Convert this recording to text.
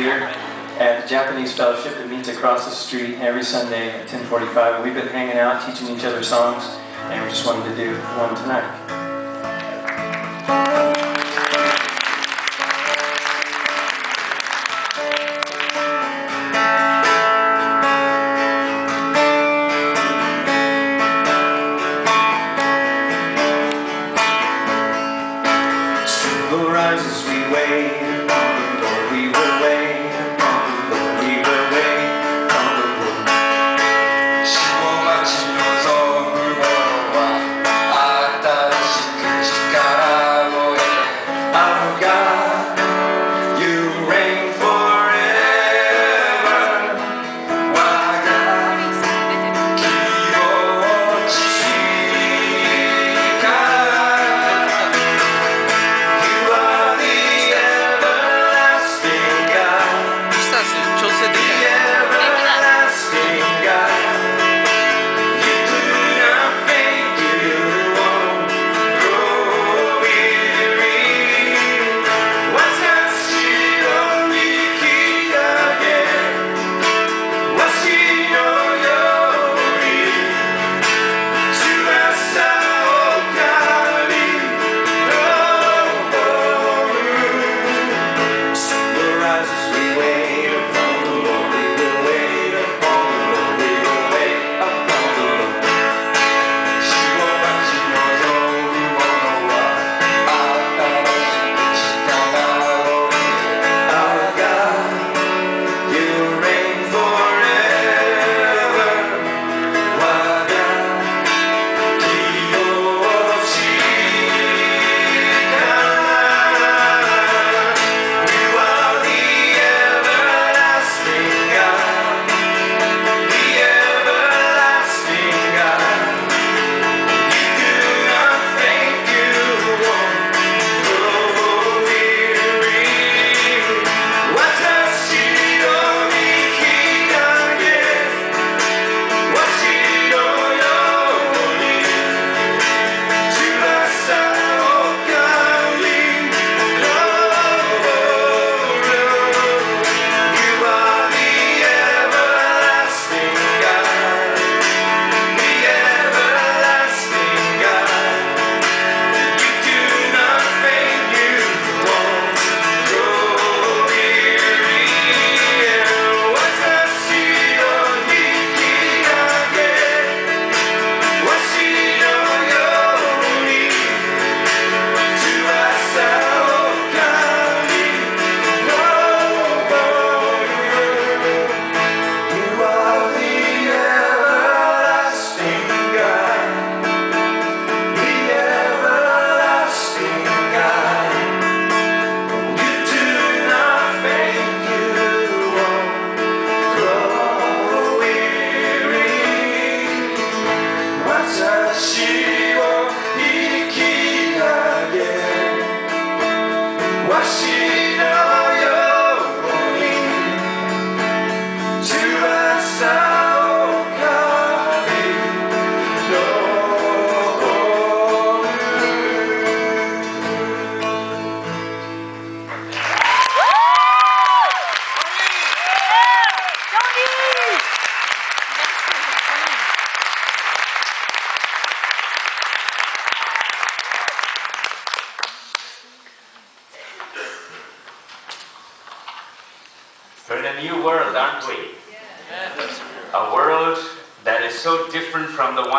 here at Japanese Fellowship that meets across the street every Sunday at 1045. And we've been hanging out, teaching each other songs, and we just wanted to do one tonight. rises we wait University We're in a new world, aren't we? A world that is so different from the one.